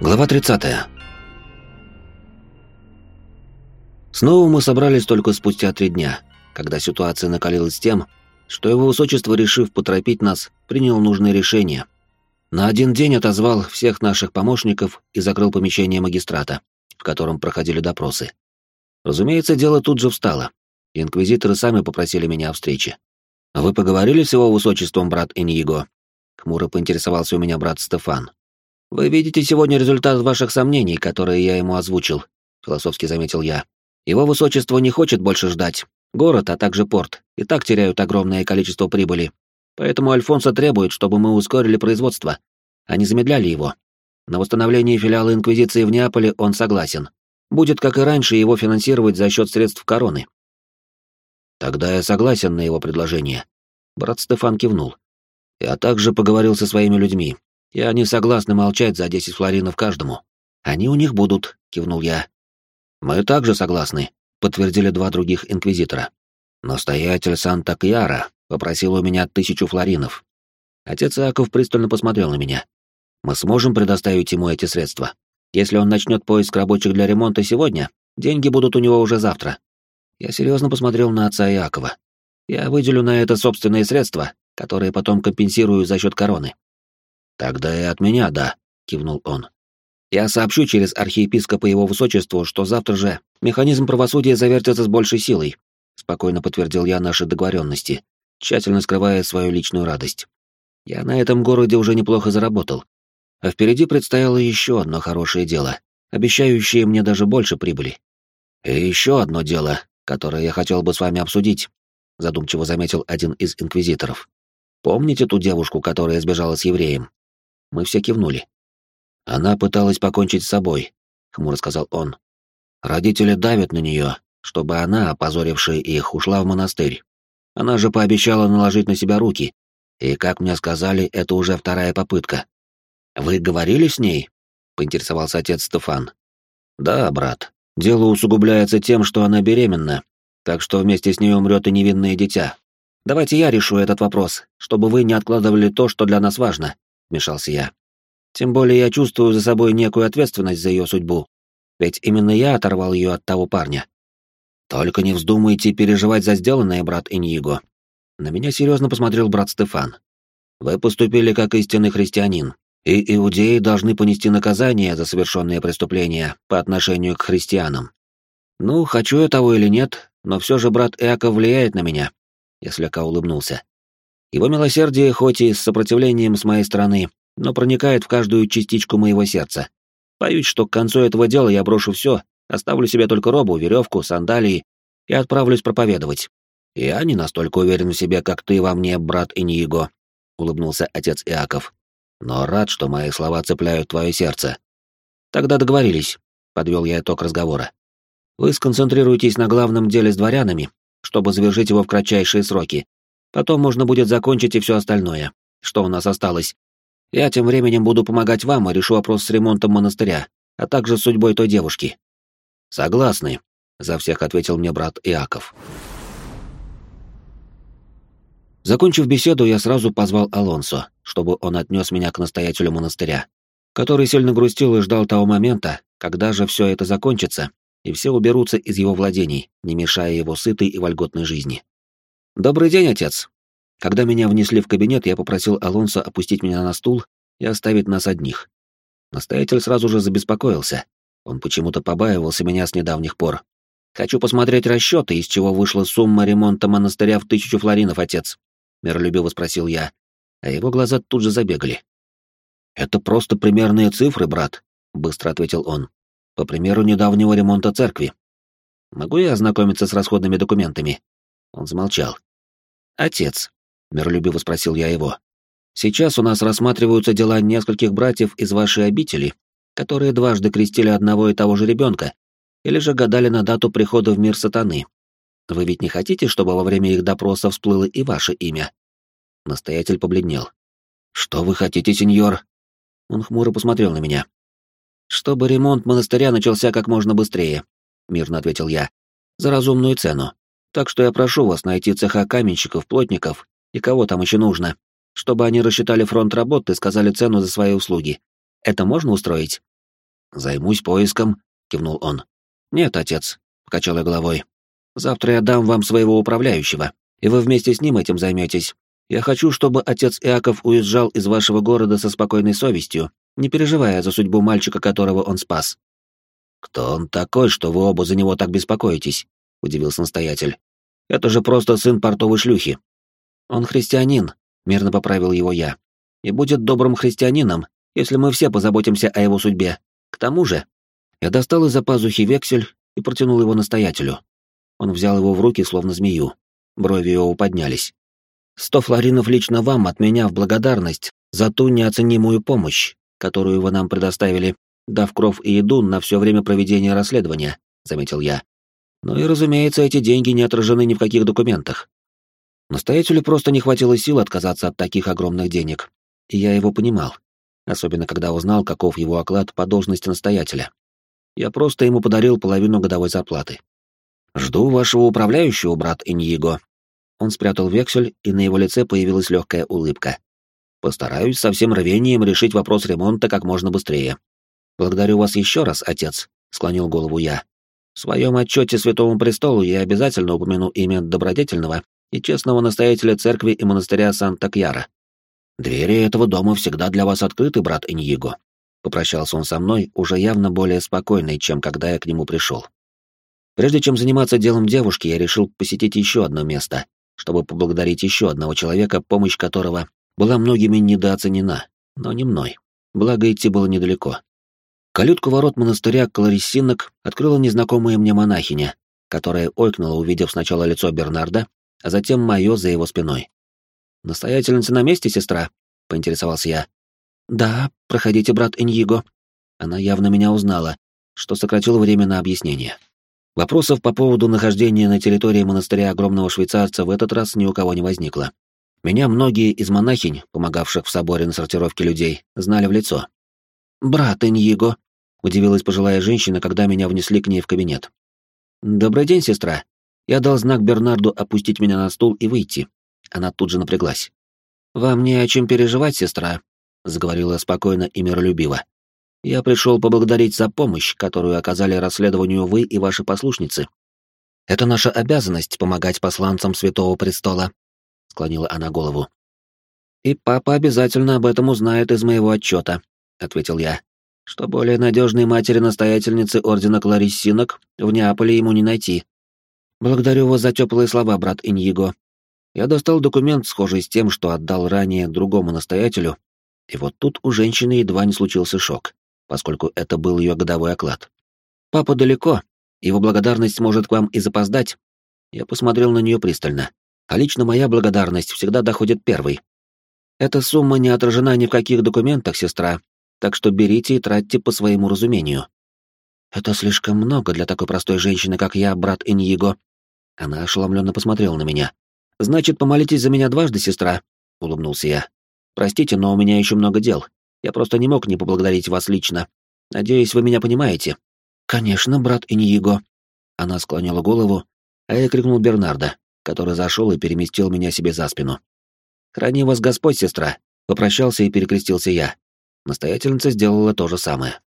Глава 30. Снова мы собрались только спустя три дня, когда ситуация накалилась тем, что его высочество, решив поторопить нас, принял нужное решение. На один день отозвал всех наших помощников и закрыл помещение магистрата, в котором проходили допросы. Разумеется, дело тут же встало. Инквизиторы сами попросили меня о встрече. «Вы поговорили с его высочеством, брат Иньего?» Хмуро поинтересовался у меня брат Стефан. «Вы видите сегодня результат ваших сомнений, которые я ему озвучил», — философски заметил я. «Его высочество не хочет больше ждать. Город, а также порт, и так теряют огромное количество прибыли. Поэтому Альфонсо требует, чтобы мы ускорили производство, а не замедляли его. На восстановление филиала Инквизиции в Неаполе он согласен. Будет, как и раньше, его финансировать за счет средств короны». «Тогда я согласен на его предложение». Брат Стефан кивнул. Я также поговорил со своими людьми, и они согласны молчать за десять флоринов каждому. Они у них будут, кивнул я. Мы также согласны, подтвердили два других инквизитора. Настоятель Санта-Кьяра попросил у меня тысячу флоринов. Отец Иаков пристально посмотрел на меня. Мы сможем предоставить ему эти средства. Если он начнет поиск рабочих для ремонта сегодня, деньги будут у него уже завтра. Я серьезно посмотрел на отца Иакова. Я выделю на это собственные средства, которые потом компенсирую за счет короны. Тогда и от меня, да, кивнул он. Я сообщу через архиепископа его высочеству, что завтра же механизм правосудия завертится с большей силой, спокойно подтвердил я наши договоренности, тщательно скрывая свою личную радость. Я на этом городе уже неплохо заработал. А впереди предстояло еще одно хорошее дело, обещающее мне даже больше прибыли. И еще одно дело, которое я хотел бы с вами обсудить, задумчиво заметил один из инквизиторов. Помните ту девушку, которая сбежала с евреем? Мы все кивнули. Она пыталась покончить с собой, хмуро сказал он. Родители давят на нее, чтобы она, опозорившая их, ушла в монастырь. Она же пообещала наложить на себя руки, и, как мне сказали, это уже вторая попытка. Вы говорили с ней? поинтересовался отец Стефан. Да, брат. Дело усугубляется тем, что она беременна, так что вместе с ней умрет и невинное дитя. Давайте я решу этот вопрос, чтобы вы не откладывали то, что для нас важно», — вмешался я. «Тем более я чувствую за собой некую ответственность за ее судьбу, ведь именно я оторвал ее от того парня. Только не вздумайте переживать за сделанное, брат Иньего». На меня серьезно посмотрел брат Стефан. «Вы поступили как истинный христианин, и иудеи должны понести наказание за совершенные преступления по отношению к христианам. Ну, хочу я того или нет, но все же брат Иаков влияет на меня, я слегка улыбнулся. Его милосердие, хоть и с сопротивлением с моей стороны, но проникает в каждую частичку моего сердца. Боюсь, что к концу этого дела я брошу все, оставлю себе только робу, веревку, сандалии и отправлюсь проповедовать. Я не настолько уверен в себе, как ты во мне, брат Иньего, улыбнулся отец Иаков. Но рад, что мои слова цепляют твое сердце. Тогда договорились, подвел я итог разговора. Вы сконцентрируйтесь на главном деле с дворянами, чтобы завершить его в кратчайшие сроки. Потом можно будет закончить и все остальное, что у нас осталось. Я тем временем буду помогать вам и решу вопрос с ремонтом монастыря, а также с судьбой той девушки. Согласны, за всех ответил мне брат Иаков. Закончив беседу, я сразу позвал Алонсо, чтобы он отнес меня к настоятелю монастыря, который сильно грустил и ждал того момента, когда же все это закончится, и все уберутся из его владений, не мешая его сытой и вольготной жизни. «Добрый день, отец!» Когда меня внесли в кабинет, я попросил Алонсо опустить меня на стул и оставить нас одних. Настоятель сразу же забеспокоился. Он почему-то побаивался меня с недавних пор. «Хочу посмотреть расчеты, из чего вышла сумма ремонта монастыря в тысячу флоринов, отец», — миролюбиво спросил я, а его глаза тут же забегали. «Это просто примерные цифры, брат», — быстро ответил он по примеру недавнего ремонта церкви. Могу я ознакомиться с расходными документами? Он замолчал. Отец, миролюбиво спросил я его. Сейчас у нас рассматриваются дела нескольких братьев из вашей обители, которые дважды крестили одного и того же ребенка, или же гадали на дату прихода в мир сатаны. Вы ведь не хотите, чтобы во время их допроса всплыло и ваше имя? Настоятель побледнел. Что вы хотите, сеньор? Он хмуро посмотрел на меня. «Чтобы ремонт монастыря начался как можно быстрее», — мирно ответил я, — «за разумную цену. Так что я прошу вас найти цеха каменщиков, плотников и кого там еще нужно, чтобы они рассчитали фронт работы и сказали цену за свои услуги. Это можно устроить?» Займусь поиском, кивнул он. Нет, отец, покачал я головой. Завтра я дам вам своего управляющего, и вы вместе с ним этим займетесь. Я хочу, чтобы отец Иаков уезжал из вашего города со спокойной совестью, не переживая за судьбу мальчика, которого он спас. Кто он такой, что вы оба за него так беспокоитесь? удивился настоятель. Это же просто сын портовой шлюхи. Он христианин, мирно поправил его я. И будет добрым христианином, если мы все позаботимся о его судьбе. К тому же, я достал из-за пазухи вексель и протянул его настоятелю. Он взял его в руки, словно змею. Брови его поднялись. «Сто флоринов лично вам от меня в благодарность за ту неоценимую помощь, которую вы нам предоставили, дав кров и еду на все время проведения расследования», — заметил я. «Ну и, разумеется, эти деньги не отражены ни в каких документах. Настоятелю просто не хватило сил отказаться от таких огромных денег, и я его понимал, особенно когда узнал, каков его оклад по должности настоятеля. Я просто ему подарил половину годовой зарплаты. «Жду вашего управляющего, брат Иньего». Он спрятал вексель, и на его лице появилась легкая улыбка. «Постараюсь со всем рвением решить вопрос ремонта как можно быстрее. Благодарю вас еще раз, отец», — склонил голову я. «В своем отчете Святому Престолу я обязательно упомяну имя добродетельного и честного настоятеля церкви и монастыря Санта-Кьяра. Двери этого дома всегда для вас открыты, брат Иньего». Попрощался он со мной, уже явно более спокойный, чем когда я к нему пришел. Прежде чем заниматься делом девушки, я решил посетить еще одно место, чтобы поблагодарить еще одного человека, помощь которого была многими недооценена, но не мной. Благо, идти было недалеко. Калютку ворот монастыря Клариссинок открыла незнакомая мне монахиня, которая ойкнула, увидев сначала лицо Бернарда, а затем мое за его спиной. «Настоятельница на месте, сестра?» — поинтересовался я. «Да, проходите, брат Иньего». Она явно меня узнала, что сократило время на объяснение. Вопросов по поводу нахождения на территории монастыря огромного швейцарца в этот раз ни у кого не возникло. Меня многие из монахинь, помогавших в соборе на сортировке людей, знали в лицо. «Брат Иньего», — удивилась пожилая женщина, когда меня внесли к ней в кабинет. «Добрый день, сестра». Я дал знак Бернарду опустить меня на стул и выйти. Она тут же напряглась. «Вам не о чем переживать, сестра», — заговорила спокойно и миролюбиво. Я пришел поблагодарить за помощь, которую оказали расследованию вы и ваши послушницы. Это наша обязанность помогать посланцам Святого Престола, склонила она голову. И папа обязательно об этом узнает из моего отчета, ответил я. Что более надежной матери-настоятельницы ордена Клариссинок в Неаполе ему не найти. Благодарю вас за теплые слова, брат Иньего. Я достал документ, схожий с тем, что отдал ранее другому настоятелю, и вот тут у женщины едва не случился шок поскольку это был ее годовой оклад. «Папа далеко, его благодарность может к вам и запоздать». Я посмотрел на нее пристально. А лично моя благодарность всегда доходит первой. Эта сумма не отражена ни в каких документах, сестра, так что берите и тратьте по своему разумению. Это слишком много для такой простой женщины, как я, брат Иньего. Она ошеломленно посмотрела на меня. Значит, помолитесь за меня дважды, сестра, улыбнулся я. Простите, но у меня еще много дел. Я просто не мог не поблагодарить вас лично. Надеюсь, вы меня понимаете. Конечно, брат Иньего. Она склонила голову, а я крикнул Бернарда, который зашел и переместил меня себе за спину. Храни вас Господь, сестра. Попрощался и перекрестился я. Настоятельница сделала то же самое.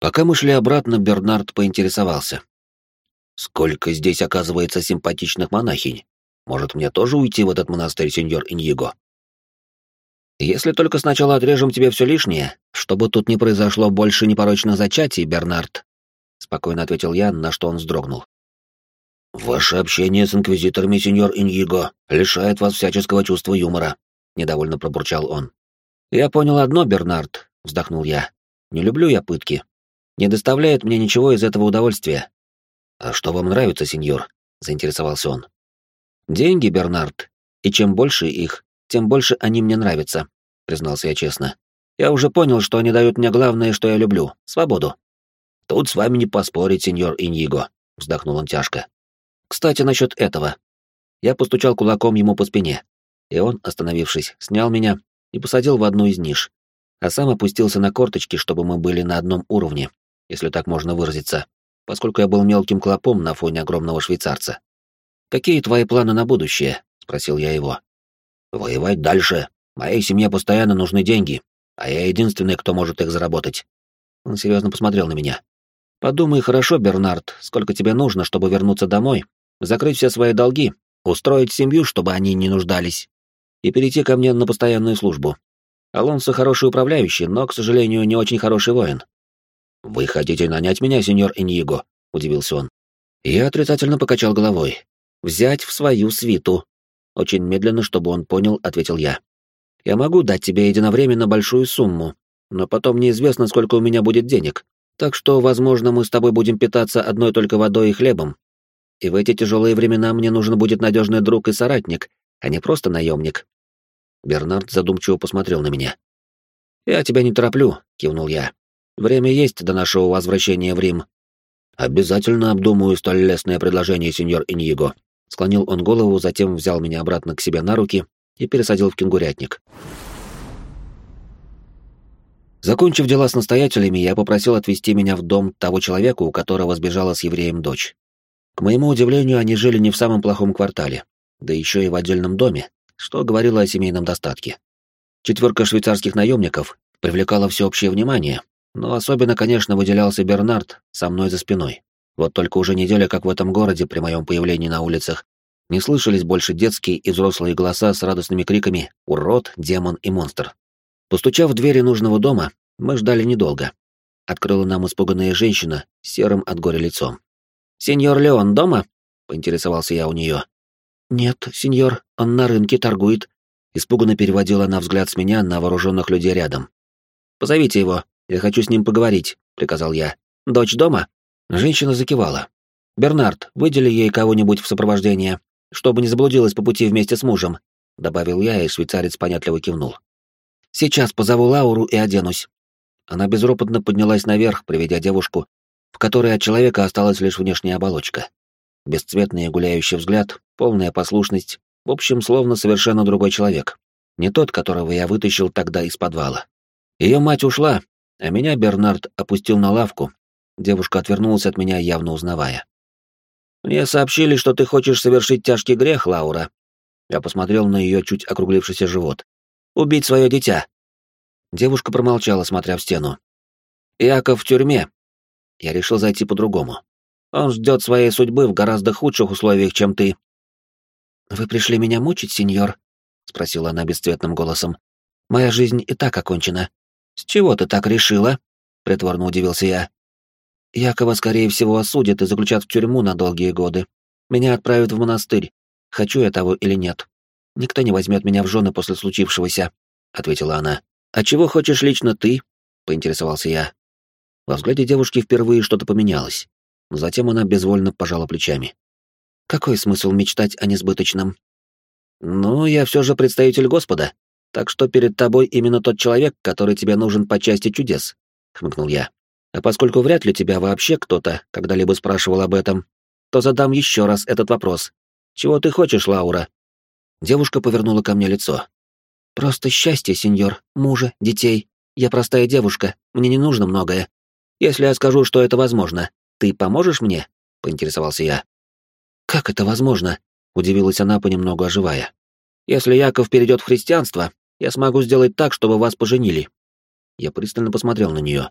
Пока мы шли обратно, Бернард поинтересовался. «Сколько здесь, оказывается, симпатичных монахинь? Может, мне тоже уйти в этот монастырь, сеньор Иньего?» Если только сначала отрежем тебе все лишнее, чтобы тут не произошло больше непорочных зачатий, Бернард, спокойно ответил я, на что он вздрогнул. Ваше общение с инквизиторами, сеньор Иньего, лишает вас всяческого чувства юмора, недовольно пробурчал он. Я понял одно, Бернард, вздохнул я. Не люблю я пытки. Не доставляет мне ничего из этого удовольствия. А что вам нравится, сеньор? заинтересовался он. Деньги, Бернард, и чем больше их, тем больше они мне нравятся», — признался я честно. «Я уже понял, что они дают мне главное, что я люблю — свободу». «Тут с вами не поспорить, сеньор Иньего», — вздохнул он тяжко. «Кстати, насчет этого». Я постучал кулаком ему по спине, и он, остановившись, снял меня и посадил в одну из ниш, а сам опустился на корточки, чтобы мы были на одном уровне, если так можно выразиться, поскольку я был мелким клопом на фоне огромного швейцарца. «Какие твои планы на будущее?» — спросил я его. Воевать дальше. Моей семье постоянно нужны деньги, а я единственный, кто может их заработать. Он серьезно посмотрел на меня. Подумай хорошо, Бернард, сколько тебе нужно, чтобы вернуться домой, закрыть все свои долги, устроить семью, чтобы они не нуждались, и перейти ко мне на постоянную службу. Алонсо хороший управляющий, но, к сожалению, не очень хороший воин. «Вы хотите нанять меня, сеньор Иньего?» — удивился он. Я отрицательно покачал головой. «Взять в свою свиту». Очень медленно, чтобы он понял, ответил я. «Я могу дать тебе единовременно большую сумму, но потом неизвестно, сколько у меня будет денег. Так что, возможно, мы с тобой будем питаться одной только водой и хлебом. И в эти тяжелые времена мне нужен будет надежный друг и соратник, а не просто наемник». Бернард задумчиво посмотрел на меня. «Я тебя не тороплю», — кивнул я. Время есть до нашего возвращения в Рим. Обязательно обдумаю столь лестное предложение, сеньор Иньего. Склонил он голову, затем взял меня обратно к себе на руки и пересадил в кенгурятник. Закончив дела с настоятелями, я попросил отвезти меня в дом того человека, у которого сбежала с евреем дочь. К моему удивлению, они жили не в самом плохом квартале, да еще и в отдельном доме, что говорило о семейном достатке. Четверка швейцарских наемников привлекала всеобщее внимание, но особенно, конечно, выделялся Бернард со мной за спиной. Вот только уже неделя, как в этом городе при моем появлении на улицах, не слышались больше детские и взрослые голоса с радостными криками «Урод! Демон и монстр!». Постучав в двери нужного дома, мы ждали недолго. Открыла нам испуганная женщина серым от горя лицом. «Сеньор Леон дома?» — поинтересовался я у нее. «Нет, сеньор, он на рынке торгует», — испуганно переводила она взгляд с меня на вооруженных людей рядом. «Позовите его», я хочу с ним поговорить», — приказал я. «Дочь дома?» Женщина закивала. «Бернард, выдели ей кого-нибудь в сопровождение, чтобы не заблудилась по пути вместе с мужем», — добавил я, и швейцарец понятливо кивнул. «Сейчас позову Лауру и оденусь». Она безропотно поднялась наверх, приведя девушку, в которой от человека осталась лишь внешняя оболочка. Бесцветный гуляющий взгляд, полная послушность, в общем, словно совершенно другой человек. Не тот, которого я вытащил тогда из подвала. Ее мать ушла, а меня Бернард опустил на лавку. Девушка отвернулась от меня, явно узнавая. «Мне сообщили, что ты хочешь совершить тяжкий грех, Лаура». Я посмотрел на ее чуть округлившийся живот. «Убить свое дитя». Девушка промолчала, смотря в стену. «Иаков в тюрьме». Я решил зайти по-другому. Он ждет своей судьбы в гораздо худших условиях, чем ты. «Вы пришли меня мучить, сеньор?» — спросила она бесцветным голосом. «Моя жизнь и так окончена. «С чего ты так решила?» — притворно удивился я. «Якова, скорее всего, осудят и заключат в тюрьму на долгие годы. Меня отправят в монастырь, хочу я того или нет. Никто не возьмет меня в жены после случившегося», — ответила она. «А чего хочешь лично ты?» — поинтересовался я. Во взгляде девушки впервые что-то поменялось. Затем она безвольно пожала плечами. «Какой смысл мечтать о несбыточном?» «Ну, я все же представитель Господа», так что перед тобой именно тот человек, который тебе нужен по части чудес», — хмыкнул я. «А поскольку вряд ли тебя вообще кто-то когда-либо спрашивал об этом, то задам еще раз этот вопрос. Чего ты хочешь, Лаура?» Девушка повернула ко мне лицо. «Просто счастье, сеньор, мужа, детей. Я простая девушка, мне не нужно многое. Если я скажу, что это возможно, ты поможешь мне?» — поинтересовался я. «Как это возможно?» — удивилась она, понемногу оживая. «Если Яков перейдет в христианство, я смогу сделать так, чтобы вас поженили. Я пристально посмотрел на нее.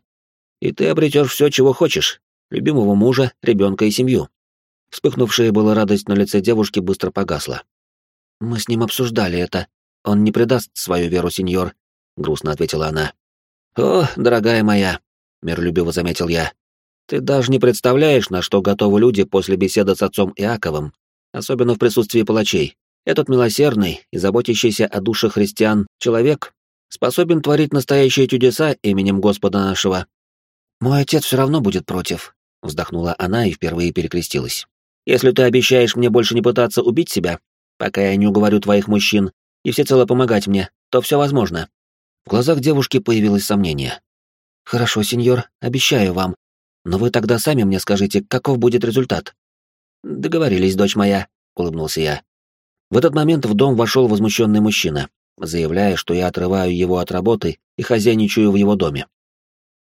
И ты обретешь все, чего хочешь. Любимого мужа, ребенка и семью. Вспыхнувшая была радость на лице девушки быстро погасла. Мы с ним обсуждали это. Он не предаст свою веру, сеньор, грустно ответила она. О, дорогая моя, миролюбиво заметил я. Ты даже не представляешь, на что готовы люди после беседы с отцом Иаковом, особенно в присутствии палачей. Этот милосердный и заботящийся о душе христиан человек способен творить настоящие чудеса именем Господа нашего. Мой отец все равно будет против, вздохнула она и впервые перекрестилась. Если ты обещаешь мне больше не пытаться убить себя, пока я не уговорю твоих мужчин, и всецело помогать мне, то все возможно. В глазах девушки появилось сомнение. Хорошо, сеньор, обещаю вам. Но вы тогда сами мне скажите, каков будет результат. Договорились, дочь моя, улыбнулся я. В этот момент в дом вошел возмущенный мужчина, заявляя, что я отрываю его от работы и хозяйничаю в его доме.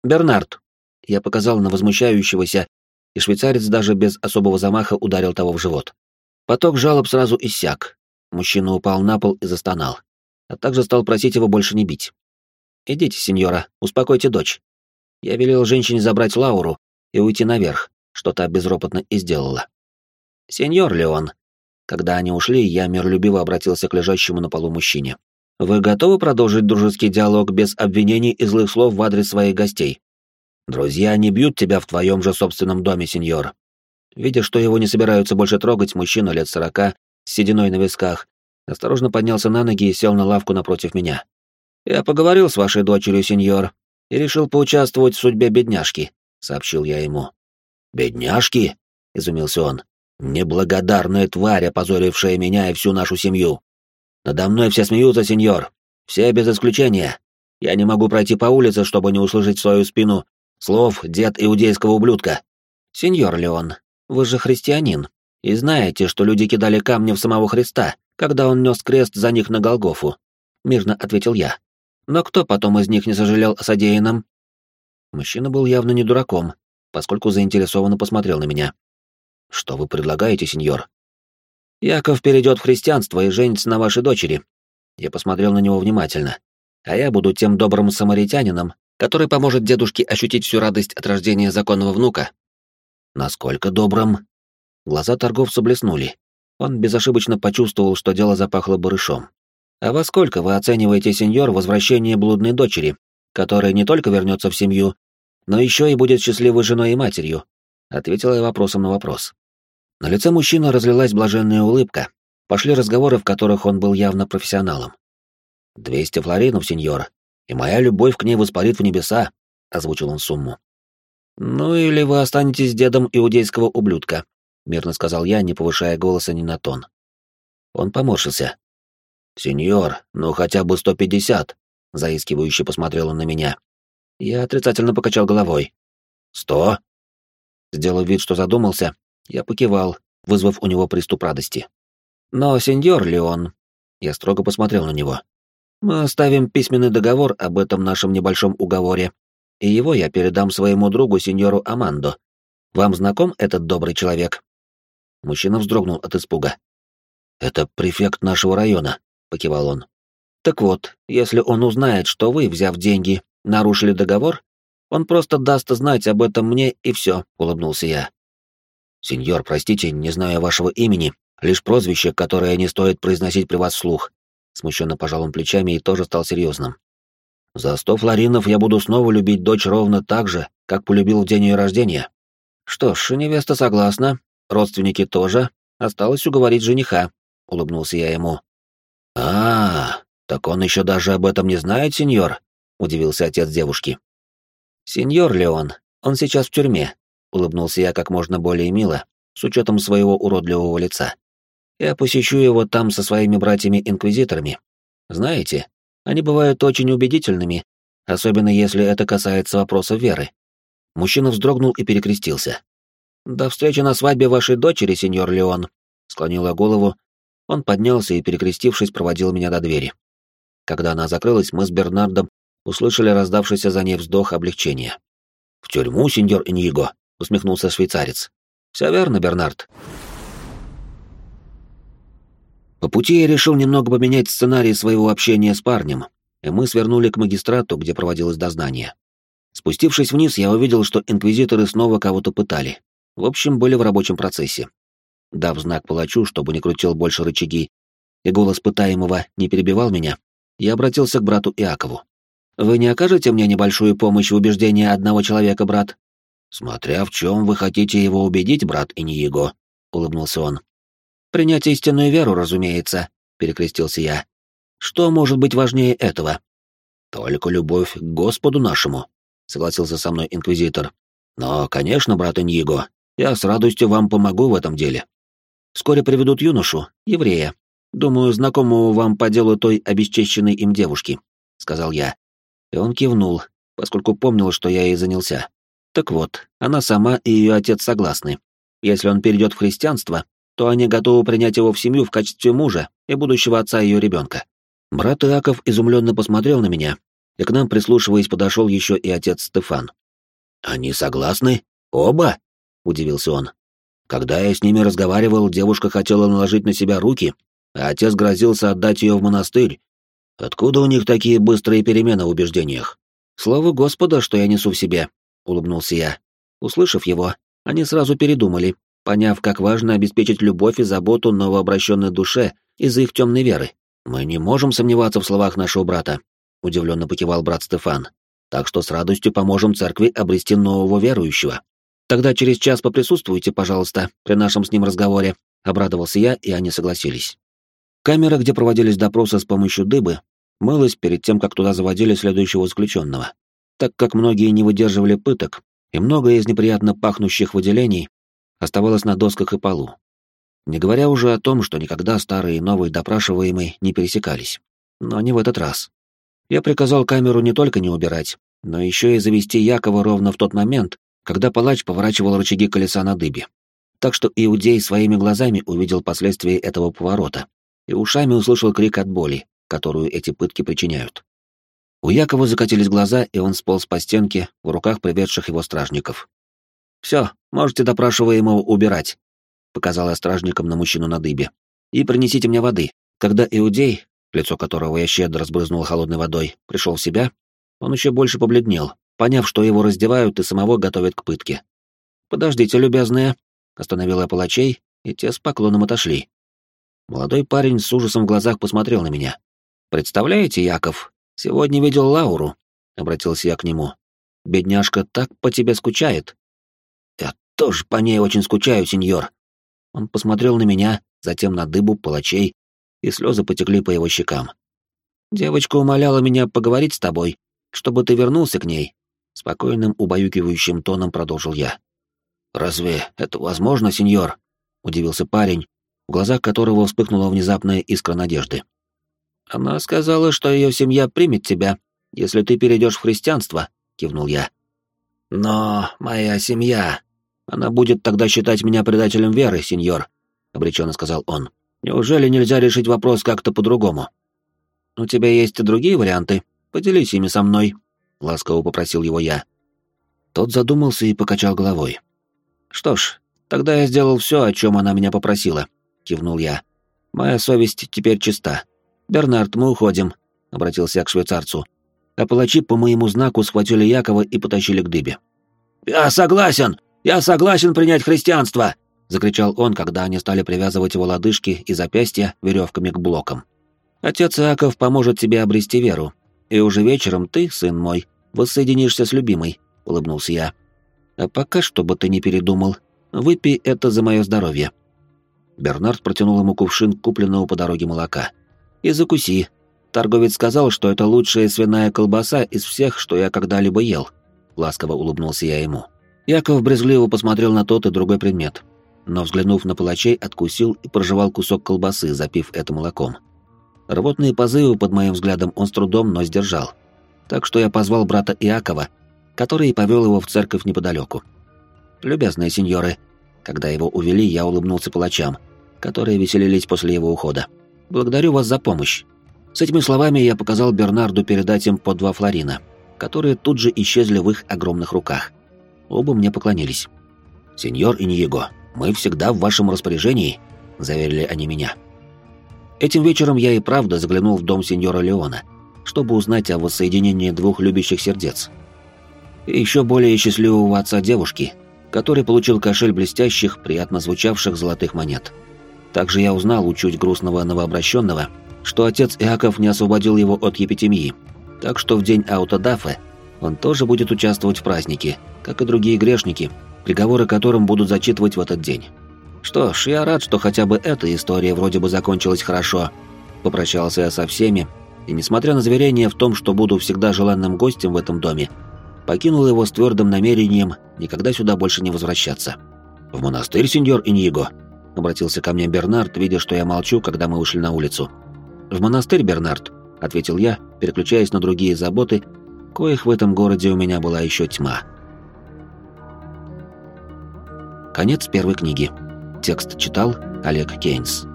«Бернард!» Я показал на возмущающегося, и швейцарец даже без особого замаха ударил того в живот. Поток жалоб сразу иссяк. Мужчина упал на пол и застонал, а также стал просить его больше не бить. «Идите, сеньора, успокойте дочь». Я велел женщине забрать Лауру и уйти наверх, что та безропотно и сделала. «Сеньор Леон», когда они ушли, я миролюбиво обратился к лежащему на полу мужчине. «Вы готовы продолжить дружеский диалог без обвинений и злых слов в адрес своих гостей?» «Друзья не бьют тебя в твоем же собственном доме, сеньор». Видя, что его не собираются больше трогать, мужчина лет сорока, с сединой на висках, осторожно поднялся на ноги и сел на лавку напротив меня. «Я поговорил с вашей дочерью, сеньор, и решил поучаствовать в судьбе бедняжки», — сообщил я ему. «Бедняжки?» — изумился он. «Неблагодарная тварь, опозорившая меня и всю нашу семью. Надо мной все смеются, сеньор. Все без исключения. Я не могу пройти по улице, чтобы не услышать свою спину слов дед иудейского ублюдка. Сеньор Леон, вы же христианин, и знаете, что люди кидали камни в самого Христа, когда он нес крест за них на Голгофу. Мирно ответил я. Но кто потом из них не сожалел о содеянном? Мужчина был явно не дураком, поскольку заинтересованно посмотрел на меня. Что вы предлагаете, сеньор? Яков перейдет в христианство и женится на вашей дочери. Я посмотрел на него внимательно. А я буду тем добрым самаритянином, который поможет дедушке ощутить всю радость от рождения законного внука. Насколько добрым? Глаза торговца блеснули. Он безошибочно почувствовал, что дело запахло барышом. А во сколько вы оцениваете, сеньор, возвращение блудной дочери, которая не только вернется в семью, но еще и будет счастливой женой и матерью? Ответила я вопросом на вопрос. На лице мужчины разлилась блаженная улыбка. Пошли разговоры, в которых он был явно профессионалом. «Двести флоринов, сеньор, и моя любовь к ней воспарит в небеса», — озвучил он сумму. «Ну или вы останетесь дедом иудейского ублюдка», — мирно сказал я, не повышая голоса ни на тон. Он поморщился. «Сеньор, ну хотя бы сто пятьдесят», — заискивающе посмотрел он на меня. Я отрицательно покачал головой. «Сто?» Сделав вид, что задумался, я покивал, вызвав у него приступ радости. «Но, сеньор Леон...» Я строго посмотрел на него. «Мы оставим письменный договор об этом нашем небольшом уговоре, и его я передам своему другу, сеньору Амандо. Вам знаком этот добрый человек?» Мужчина вздрогнул от испуга. «Это префект нашего района», — покивал он. «Так вот, если он узнает, что вы, взяв деньги, нарушили договор, он просто даст знать об этом мне, и все», — улыбнулся я. «Сеньор, простите, не знаю вашего имени, лишь прозвище, которое не стоит произносить при вас вслух». Смущенно пожал он плечами и тоже стал серьезным. «За сто флоринов я буду снова любить дочь ровно так же, как полюбил в день ее рождения». «Что ж, невеста согласна, родственники тоже, осталось уговорить жениха», — улыбнулся я ему. «А, так он еще даже об этом не знает, сеньор?» — удивился отец девушки. «Сеньор Леон, он сейчас в тюрьме, улыбнулся я как можно более мило, с учетом своего уродливого лица. Я посещу его там со своими братьями-инквизиторами. Знаете, они бывают очень убедительными, особенно если это касается вопроса веры. Мужчина вздрогнул и перекрестился. «До встречи на свадьбе вашей дочери, сеньор Леон», — склонила голову. Он поднялся и, перекрестившись, проводил меня до двери. Когда она закрылась, мы с Бернардом услышали раздавшийся за ней вздох облегчения. «В тюрьму, сеньор Иньего?» — усмехнулся швейцарец. «Все верно, Бернард». По пути я решил немного поменять сценарий своего общения с парнем, и мы свернули к магистрату, где проводилось дознание. Спустившись вниз, я увидел, что инквизиторы снова кого-то пытали. В общем, были в рабочем процессе. Дав знак палачу, чтобы не крутил больше рычаги, и голос пытаемого не перебивал меня, я обратился к брату Иакову. «Вы не окажете мне небольшую помощь в убеждении одного человека, брат?» «Смотря в чем вы хотите его убедить, брат Иниего», — улыбнулся он. «Принять истинную веру, разумеется», — перекрестился я. «Что может быть важнее этого?» «Только любовь к Господу нашему», — согласился со мной инквизитор. «Но, конечно, брат Иньего, я с радостью вам помогу в этом деле. Вскоре приведут юношу, еврея. Думаю, знакомого вам по делу той обесчещенной им девушки», — сказал я. И он кивнул, поскольку помнил, что я ей занялся. Так вот, она сама и ее отец согласны. Если он перейдет в христианство, то они готовы принять его в семью в качестве мужа и будущего отца ее ребенка. Брат Иаков изумленно посмотрел на меня, и к нам, прислушиваясь, подошел еще и отец Стефан. «Они согласны? Оба?» — удивился он. «Когда я с ними разговаривал, девушка хотела наложить на себя руки, а отец грозился отдать ее в монастырь. Откуда у них такие быстрые перемены в убеждениях? Слово Господа, что я несу в себе, улыбнулся я. Услышав его, они сразу передумали, поняв, как важно обеспечить любовь и заботу новообращенной душе из-за их темной веры. Мы не можем сомневаться в словах нашего брата, удивленно покивал брат Стефан. Так что с радостью поможем церкви обрести нового верующего. Тогда через час поприсутствуйте, пожалуйста, при нашем с ним разговоре, обрадовался я, и они согласились. Камера, где проводились допросы с помощью дыбы, мылась перед тем, как туда заводили следующего заключенного. Так как многие не выдерживали пыток, и многое из неприятно пахнущих выделений оставалось на досках и полу. Не говоря уже о том, что никогда старый и новый допрашиваемый не пересекались. Но не в этот раз. Я приказал камеру не только не убирать, но еще и завести Якова ровно в тот момент, когда палач поворачивал рычаги колеса на дыбе. Так что Иудей своими глазами увидел последствия этого поворота и ушами услышал крик от боли, которую эти пытки причиняют. У Якова закатились глаза, и он сполз по стенке в руках приведших его стражников. «Все, можете допрашиваемого убирать», — показала стражникам на мужчину на дыбе. «И принесите мне воды». Когда Иудей, лицо которого я щедро разбрызнул холодной водой, пришел в себя, он еще больше побледнел, поняв, что его раздевают и самого готовят к пытке. «Подождите, любезные», — остановила я палачей, и те с поклоном отошли. Молодой парень с ужасом в глазах посмотрел на меня. «Представляете, Яков, сегодня видел Лауру», — обратился я к нему. «Бедняжка так по тебе скучает». «Я тоже по ней очень скучаю, сеньор». Он посмотрел на меня, затем на дыбу, палачей, и слезы потекли по его щекам. «Девочка умоляла меня поговорить с тобой, чтобы ты вернулся к ней», — спокойным, убаюкивающим тоном продолжил я. «Разве это возможно, сеньор?» — удивился парень, в глазах которого вспыхнула внезапная искра надежды. «Она сказала, что ее семья примет тебя, если ты перейдешь в христианство», — кивнул я. «Но моя семья... Она будет тогда считать меня предателем веры, сеньор», — обреченно сказал он. «Неужели нельзя решить вопрос как-то по-другому?» «У тебя есть и другие варианты? Поделись ими со мной», — ласково попросил его я. Тот задумался и покачал головой. «Что ж, тогда я сделал все, о чем она меня попросила», кивнул я. Моя совесть теперь чиста. Бернард, мы уходим, обратился я к швейцарцу. А палачи по моему знаку схватили Якова и потащили к дыбе. Я согласен! Я согласен принять христианство! закричал он, когда они стали привязывать его лодыжки и запястья веревками к блокам. Отец Иаков поможет тебе обрести веру, и уже вечером ты, сын мой, воссоединишься с любимой, улыбнулся я. А пока, чтобы ты не передумал, выпей это за мое здоровье. Бернард протянул ему кувшин купленного по дороге молока. «И закуси. Торговец сказал, что это лучшая свиная колбаса из всех, что я когда-либо ел». Ласково улыбнулся я ему. Яков брезгливо посмотрел на тот и другой предмет, но, взглянув на палачей, откусил и прожевал кусок колбасы, запив это молоком. Рвотные позывы под моим взглядом он с трудом, но сдержал. Так что я позвал брата Иакова, который повел его в церковь неподалеку. «Любезные сеньоры», когда его увели, я улыбнулся палачам, которые веселились после его ухода. «Благодарю вас за помощь». С этими словами я показал Бернарду передать им по два флорина, которые тут же исчезли в их огромных руках. Оба мне поклонились. «Сеньор Иньего, мы всегда в вашем распоряжении», — заверили они меня. Этим вечером я и правда заглянул в дом сеньора Леона, чтобы узнать о воссоединении двух любящих сердец. И еще более счастливого отца девушки — который получил кошель блестящих, приятно звучавших золотых монет. Также я узнал у чуть грустного новообращенного, что отец Иаков не освободил его от епитемии, так что в день аутодафа он тоже будет участвовать в празднике, как и другие грешники, приговоры которым будут зачитывать в этот день. Что ж, я рад, что хотя бы эта история вроде бы закончилась хорошо. Попрощался я со всеми, и несмотря на заверение в том, что буду всегда желанным гостем в этом доме, покинул его с твердым намерением никогда сюда больше не возвращаться. «В монастырь, сеньор Иньего?» — обратился ко мне Бернард, видя, что я молчу, когда мы ушли на улицу. «В монастырь, Бернард», — ответил я, переключаясь на другие заботы, коих в этом городе у меня была еще тьма. Конец первой книги. Текст читал Олег Кейнс.